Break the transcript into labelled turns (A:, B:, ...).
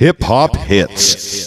A: Hip Hop Hits.